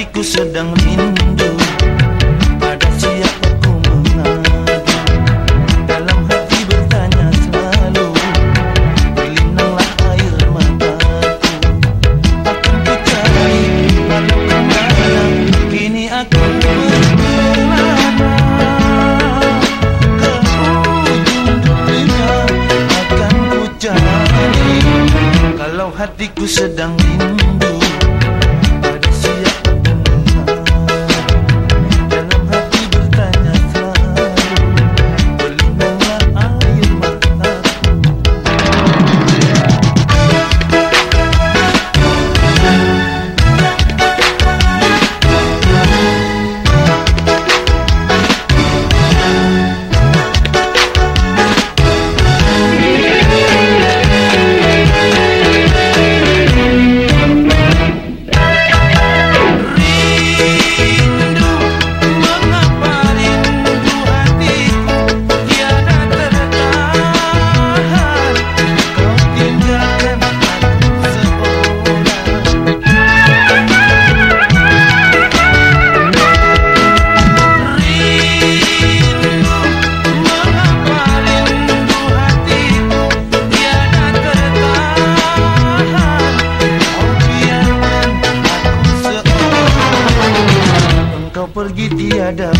hatiku sedang rindu pada siapa ku mengadu dalam hati bertanya selalu berlinanglah air mataku. Akan ku cari lalu ke mana? Kini aku Hatiku sedang rindu murder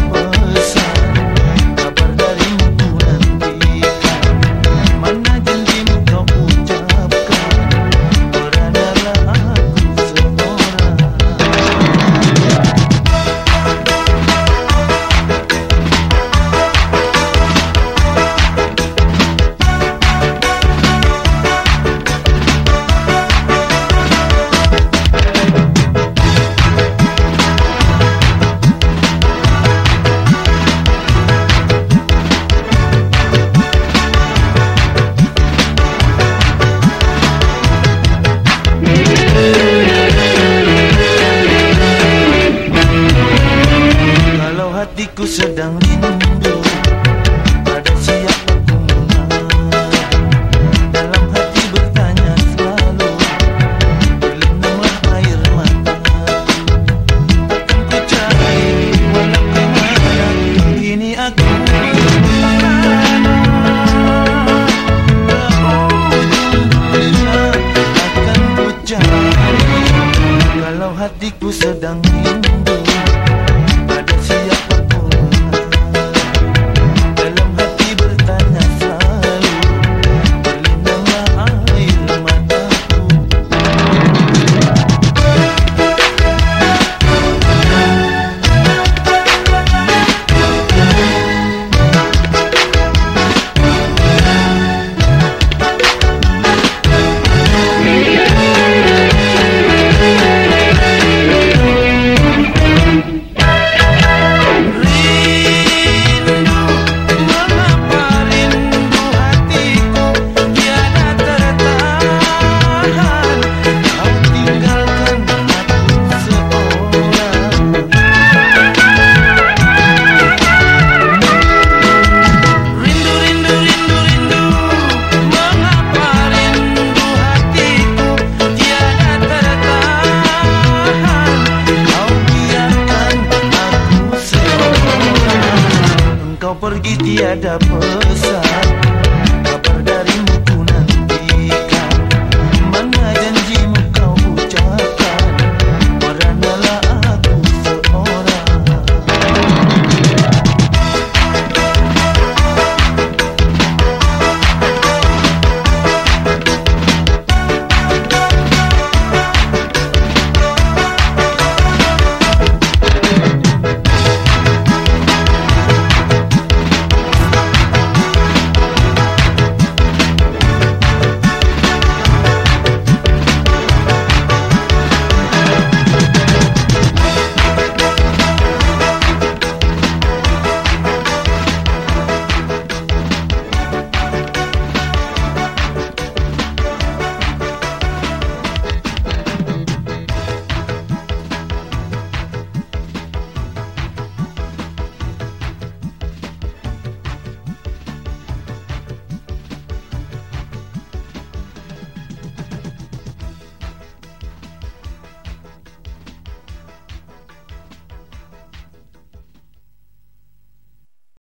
sedang rindu pergi tiada pesan.